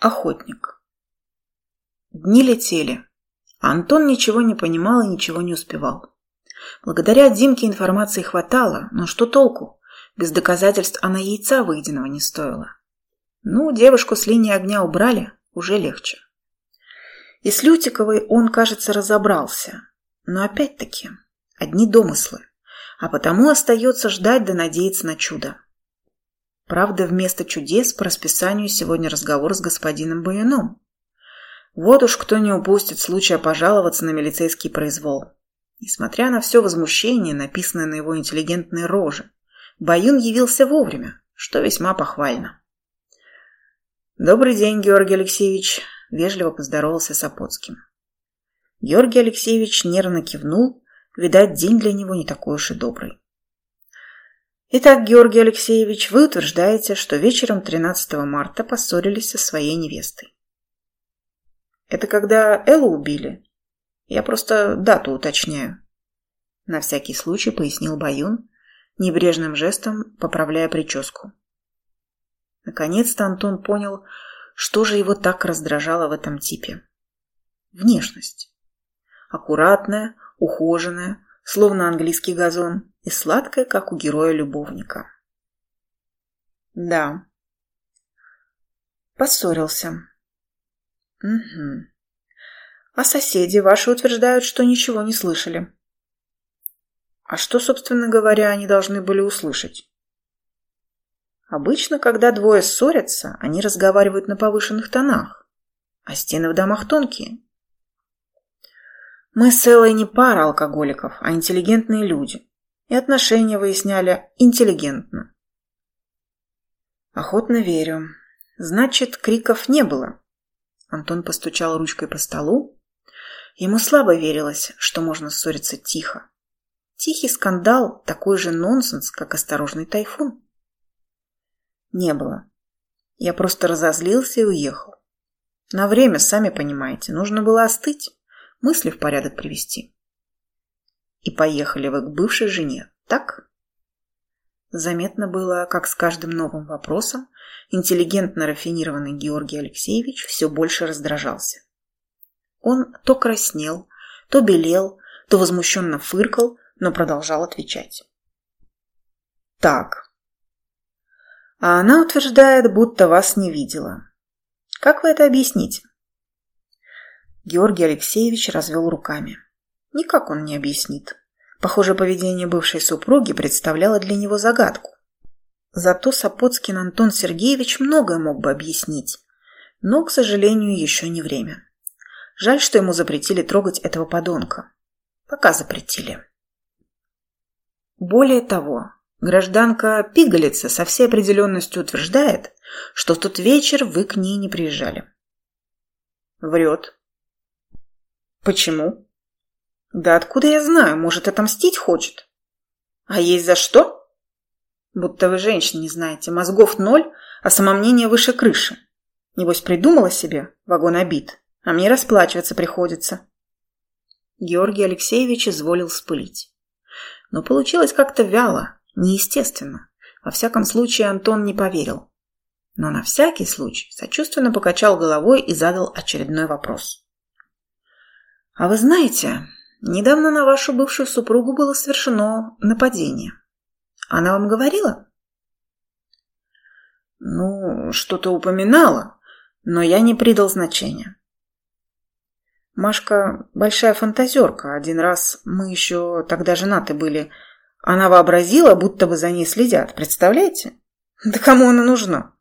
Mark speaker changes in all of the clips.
Speaker 1: Охотник. Дни летели, Антон ничего не понимал и ничего не успевал. Благодаря Димке информации хватало, но что толку? Без доказательств она яйца выеденного не стоила. Ну, девушку с линии огня убрали, уже легче. И с Лютиковой он, кажется, разобрался. Но опять-таки, одни домыслы. А потому остается ждать да надеяться на чудо. Правда, вместо чудес по расписанию сегодня разговор с господином Баюном. Вот уж кто не упустит случая пожаловаться на милицейский произвол. Несмотря на все возмущение, написанное на его интеллигентной роже, Баюн явился вовремя, что весьма похвально. «Добрый день, Георгий Алексеевич», — вежливо поздоровался с Апоцким. Георгий Алексеевич нервно кивнул, видать, день для него не такой уж и добрый. Итак, Георгий Алексеевич, вы утверждаете, что вечером 13 марта поссорились со своей невестой. Это когда Эллу убили? Я просто дату уточняю. На всякий случай пояснил Баюн, небрежным жестом поправляя прическу. Наконец-то Антон понял, что же его так раздражало в этом типе. Внешность. Аккуратная, ухоженная, словно английский газон, и сладкая, как у героя-любовника. Да. Поссорился. Угу. А соседи ваши утверждают, что ничего не слышали. А что, собственно говоря, они должны были услышать? Обычно, когда двое ссорятся, они разговаривают на повышенных тонах, а стены в домах тонкие. Мы с не пара алкоголиков, а интеллигентные люди. И отношения выясняли интеллигентно. Охотно верю. Значит, криков не было. Антон постучал ручкой по столу. Ему слабо верилось, что можно ссориться тихо. Тихий скандал – такой же нонсенс, как осторожный тайфун. Не было. Я просто разозлился и уехал. На время, сами понимаете, нужно было остыть мысли в порядок привести. И поехали вы к бывшей жене, так? Заметно было, как с каждым новым вопросом интеллигентно рафинированный Георгий Алексеевич все больше раздражался. Он то краснел, то белел, то возмущенно фыркал, но продолжал отвечать. Так. А она утверждает, будто вас не видела. Как вы это объясните? Георгий Алексеевич развел руками. Никак он не объяснит. Похоже, поведение бывшей супруги представляло для него загадку. Зато Сапоцкин Антон Сергеевич многое мог бы объяснить. Но, к сожалению, еще не время. Жаль, что ему запретили трогать этого подонка. Пока запретили. Более того, гражданка Пигалица со всей определенностью утверждает, что в тот вечер вы к ней не приезжали. Врет. Почему? Да откуда я знаю? Может, отомстить хочет? А есть за что? Будто вы женщин не знаете. Мозгов ноль, а самомнение выше крыши. Небось, придумала себе вагон обид, а мне расплачиваться приходится. Георгий Алексеевич изволил спылить. Но получилось как-то вяло, неестественно. Во всяком случае, Антон не поверил. Но на всякий случай сочувственно покачал головой и задал очередной вопрос. «А вы знаете, недавно на вашу бывшую супругу было совершено нападение. Она вам говорила?» «Ну, что-то упоминала, но я не придал значения». Машка большая фантазерка. Один раз мы еще тогда женаты были. Она вообразила, будто бы за ней следят. Представляете? Да кому она нужна?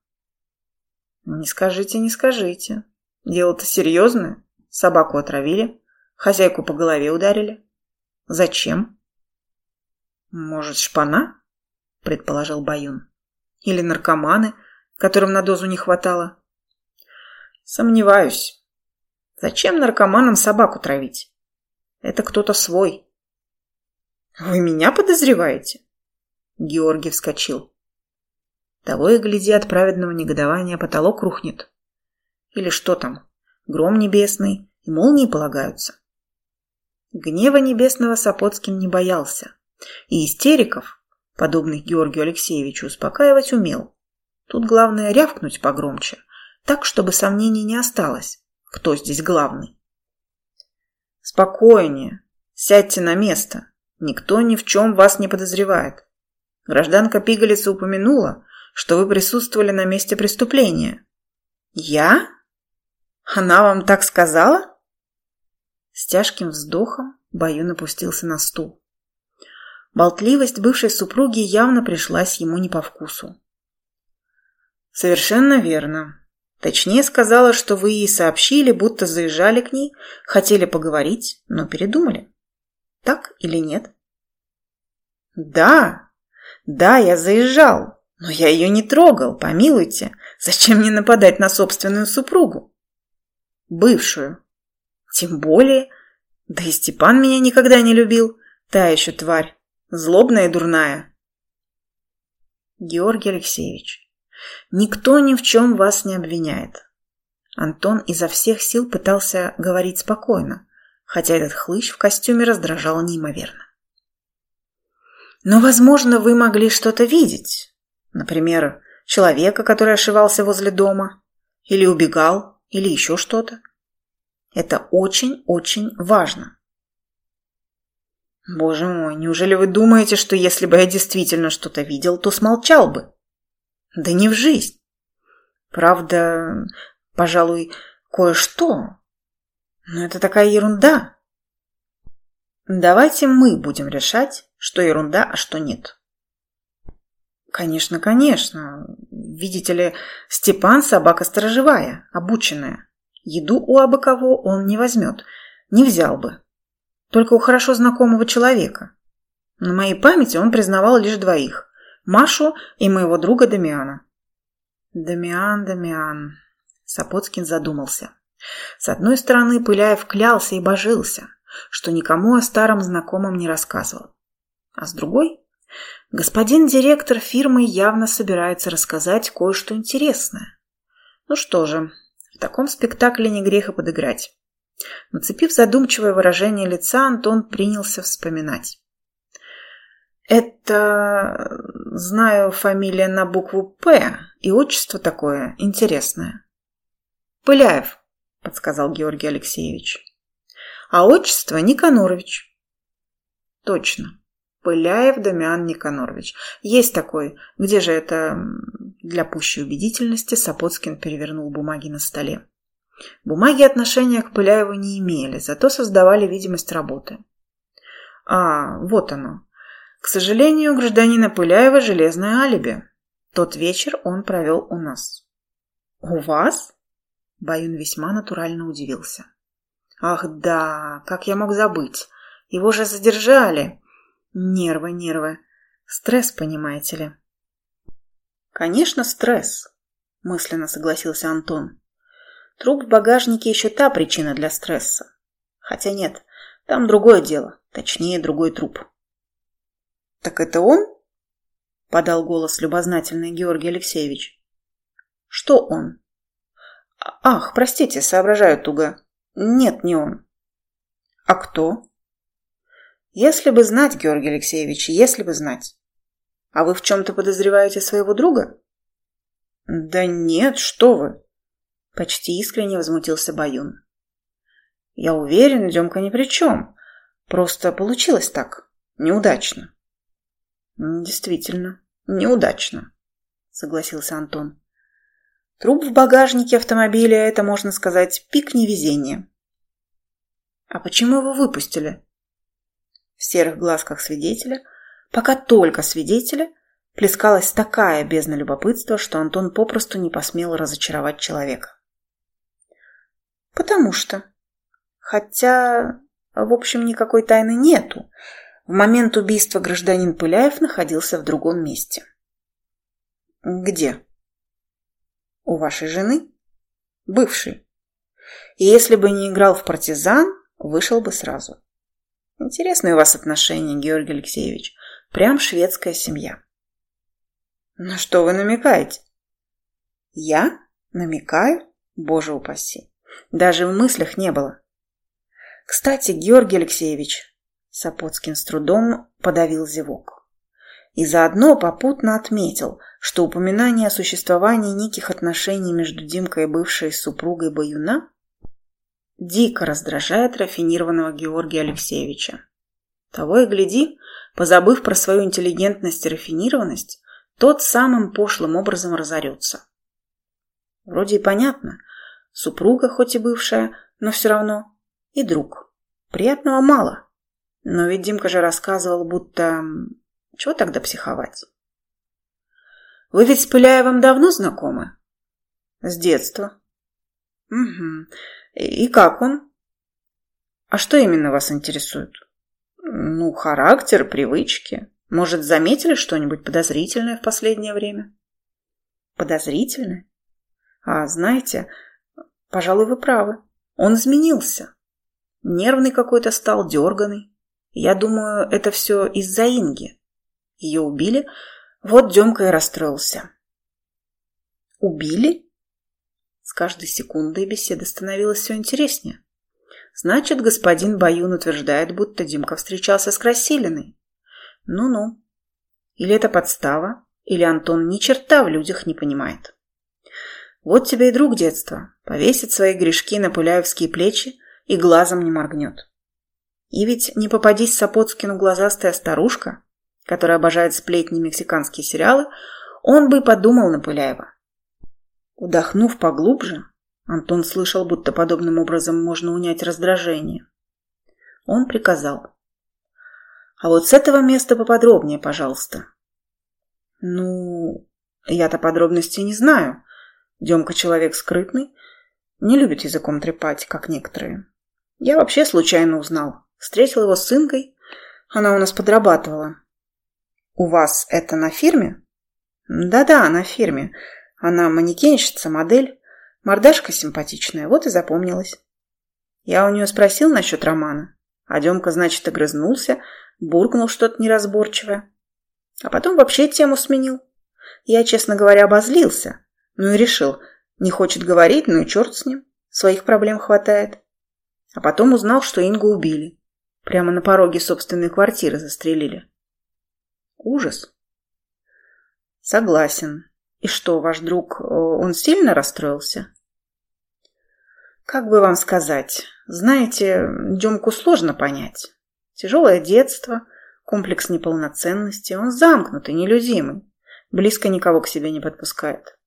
Speaker 1: Не скажите, не скажите. Дело-то серьезное. Собаку отравили. Хозяйку по голове ударили. Зачем? Может, шпана? Предположил Баюн. Или наркоманы, которым на дозу не хватало. Сомневаюсь. Зачем наркоманам собаку травить? Это кто-то свой. Вы меня подозреваете? Георгий вскочил. Того и гляди от праведного негодования потолок рухнет. Или что там, гром небесный и молнии полагаются. Гнева небесного Сапоцкин не боялся. И истериков, подобных Георгию Алексеевичу, успокаивать умел. Тут главное рявкнуть погромче. так, чтобы сомнений не осталось, кто здесь главный. Спокойнее. Сядьте на место. Никто ни в чем вас не подозревает. Гражданка Пигалица упомянула, что вы присутствовали на месте преступления. Я? Она вам так сказала? С тяжким вздохом Баюн опустился на стул. Болтливость бывшей супруги явно пришлась ему не по вкусу. «Совершенно верно. Точнее сказала, что вы ей сообщили, будто заезжали к ней, хотели поговорить, но передумали. Так или нет?» «Да, да, я заезжал, но я ее не трогал, помилуйте. Зачем мне нападать на собственную супругу?» «Бывшую. Тем более, да и Степан меня никогда не любил, та еще тварь. Злобная и дурная. Георгий Алексеевич, никто ни в чем вас не обвиняет. Антон изо всех сил пытался говорить спокойно, хотя этот хлыщ в костюме раздражал неимоверно. Но, возможно, вы могли что-то видеть. Например, человека, который ошивался возле дома, или убегал, или еще что-то. Это очень-очень важно. Боже мой, неужели вы думаете, что если бы я действительно что-то видел, то смолчал бы? Да не в жизнь. Правда, пожалуй, кое-что. Но это такая ерунда. Давайте мы будем решать, что ерунда, а что нет. Конечно, конечно. Видите ли, Степан собака сторожевая, обученная. Еду у абы кого он не возьмет. Не взял бы. Только у хорошо знакомого человека. На моей памяти он признавал лишь двоих – Машу и моего друга Дамиана. Дамиан, Дамиан. Сапоцкин задумался. С одной стороны, Пыляев клялся и божился, что никому о старом знакомом не рассказывал. А с другой, господин директор фирмы явно собирается рассказать кое-что интересное. Ну что же, в таком спектакле не грех и подыграть. Нацепив задумчивое выражение лица, Антон принялся вспоминать. «Это, знаю, фамилия на букву «П» и отчество такое интересное». «Пыляев», — подсказал Георгий Алексеевич. «А отчество Никанорович». «Точно. Пыляев Дамиан Никанорович. Есть такой. Где же это...» Для пущей убедительности Сапоцкин перевернул бумаги на столе. Бумаги отношения к Пыляеву не имели, зато создавали видимость работы. А, вот оно. К сожалению, у гражданина Пыляева железное алиби. Тот вечер он провел у нас. У вас? Баюн весьма натурально удивился. Ах да, как я мог забыть. Его же задержали. Нервы, нервы. Стресс, понимаете ли. Конечно, стресс, мысленно согласился Антон. Труп в багажнике еще та причина для стресса. Хотя нет, там другое дело, точнее, другой труп. «Так это он?» – подал голос любознательный Георгий Алексеевич. «Что он?» «Ах, простите, соображаю туго. Нет, не он». «А кто?» «Если бы знать, Георгий Алексеевич, если бы знать. А вы в чем-то подозреваете своего друга?» «Да нет, что вы!» Почти искренне возмутился Баюн. Я уверен, Демка ни при чем. Просто получилось так. Неудачно. Действительно, неудачно, согласился Антон. Труп в багажнике автомобиля – это, можно сказать, пик невезения. А почему его выпустили? В серых глазках свидетеля, пока только свидетеля, плескалась такая бездна любопытства, что Антон попросту не посмел разочаровать человека. Потому что. Хотя, в общем, никакой тайны нету. В момент убийства гражданин Пыляев находился в другом месте. Где? У вашей жены? Бывшей. И если бы не играл в партизан, вышел бы сразу. Интересные у вас отношения, Георгий Алексеевич. Прям шведская семья. На что вы намекаете? Я? Намекаю? Боже упаси. Даже в мыслях не было. Кстати, Георгий Алексеевич, Сапоцкин с трудом подавил зевок. и заодно попутно отметил, что упоминание о существовании неких отношений между Димкой и бывшей супругой Баюна дико раздражает рафинированного Георгия Алексеевича. Того и гляди, позабыв про свою интеллигентность и рафинированность, тот самым пошлым образом разорется. Вроде и понятно, супруга хоть и бывшая, но все равно, и друг. Приятного мало. Но ведь Димка же рассказывал, будто... Чего тогда психовать? Вы ведь с Пыляевым давно знакомы? С детства. Угу. И как он? А что именно вас интересует? Ну, характер, привычки. Может, заметили что-нибудь подозрительное в последнее время? Подозрительное? А, знаете, пожалуй, вы правы. Он изменился. Нервный какой-то стал, дерганый. Я думаю, это все из-за Инги. Ее убили, вот Демка и расстроился. Убили? С каждой секундой беседа становилась все интереснее. Значит, господин Баюн утверждает, будто Димка встречался с Красилиной. Ну-ну. Или это подстава, или Антон ни черта в людях не понимает. Вот тебе и друг детства. Повесит свои грешки на пуляевские плечи и глазом не моргнет. И ведь не попадись Сапоцкину глазастая старушка, которая обожает сплетни мексиканские сериалы, он бы подумал на Пыляева. Удохнув поглубже, Антон слышал, будто подобным образом можно унять раздражение. Он приказал. «А вот с этого места поподробнее, пожалуйста». «Ну, я-то подробностей не знаю. Демка человек скрытный, не любит языком трепать, как некоторые. Я вообще случайно узнал. Встретил его с Инкой. Она у нас подрабатывала. У вас это на фирме? Да-да, на фирме. Она манекенщица, модель. Мордашка симпатичная, вот и запомнилась. Я у нее спросил насчет романа. А Демка, значит, огрызнулся, буркнул что-то неразборчивое. А потом вообще тему сменил. Я, честно говоря, обозлился. Ну и решил, не хочет говорить, ну и черт с ним. Своих проблем хватает. А потом узнал, что Ингу убили. Прямо на пороге собственной квартиры застрелили. Ужас. Согласен. И что, ваш друг, э, он сильно расстроился? Как бы вам сказать? Знаете, Демку сложно понять. Тяжелое детство, комплекс неполноценности, он замкнутый, нелюдимый, близко никого к себе не подпускает.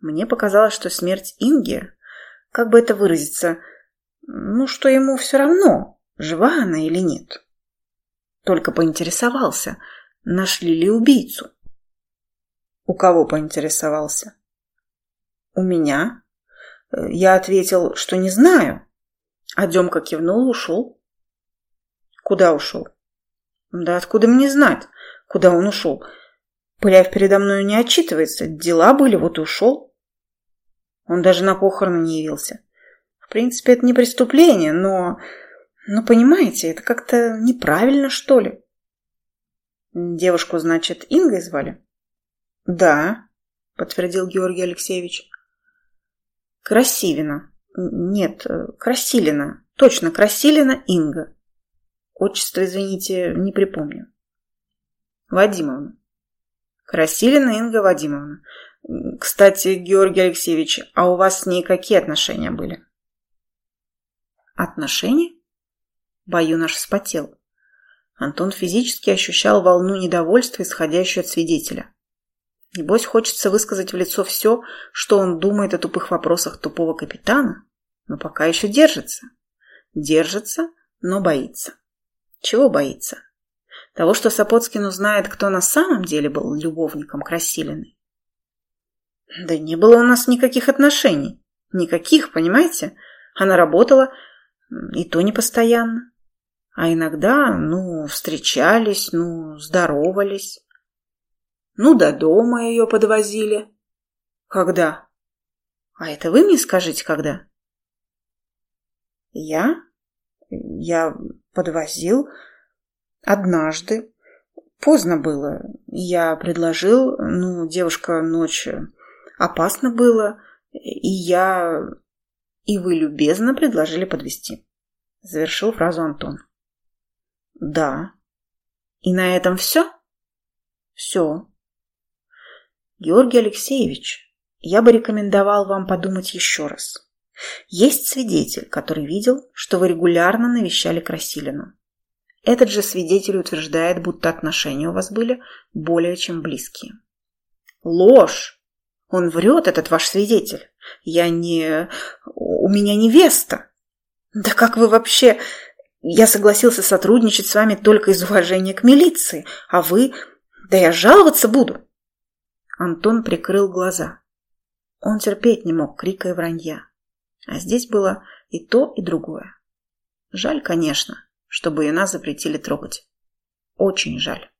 Speaker 1: Мне показалось, что смерть Инги, как бы это выразиться, ну, что ему все равно, жива она или нет. Только поинтересовался, нашли ли убийцу. У кого поинтересовался? У меня. Я ответил, что не знаю. А Демка кивнул ушел. Куда ушел? Да откуда мне знать, куда он ушел? Пыляев передо мной не отчитывается. Дела были, вот и ушел. Он даже на похороны не явился. В принципе, это не преступление, но... Но, понимаете, это как-то неправильно, что ли? Девушку, значит, Ингой звали? «Да», — подтвердил Георгий Алексеевич. «Красивина. Нет, Красилина. Точно, Красилина Инга. Отчество, извините, не припомню. Вадимовна. Красилина Инга Вадимовна. Кстати, Георгий Алексеевич, а у вас с ней какие отношения были? Отношения? Баю наш вспотел. Антон физически ощущал волну недовольства, исходящую от свидетеля. Небось, хочется высказать в лицо все, что он думает о тупых вопросах тупого капитана, но пока еще держится. Держится, но боится. Чего боится? Того, что Сапоцкин узнает, кто на самом деле был любовником Красилиной. Да не было у нас никаких отношений. Никаких, понимаете? Она работала, и то не постоянно. А иногда, ну, встречались, ну, здоровались. Ну, до дома ее подвозили. Когда? А это вы мне скажите, когда? Я? Я подвозил однажды. Поздно было. Я предложил, ну, девушка ночью. Опасно было. И я... И вы любезно предложили подвести. Завершил фразу Антон. Да. И на этом все? Все. Георгий Алексеевич, я бы рекомендовал вам подумать еще раз. Есть свидетель, который видел, что вы регулярно навещали Красилину. Этот же свидетель утверждает, будто отношения у вас были более чем близкие. Ложь! Он врет, этот ваш свидетель. Я не... У меня невеста. Да как вы вообще... Я согласился сотрудничать с вами только из уважения к милиции, а вы... Да я жаловаться буду. Антон прикрыл глаза. Он терпеть не мог крика и вранья. А здесь было и то, и другое. Жаль, конечно, чтобы и нас запретили трогать. Очень жаль.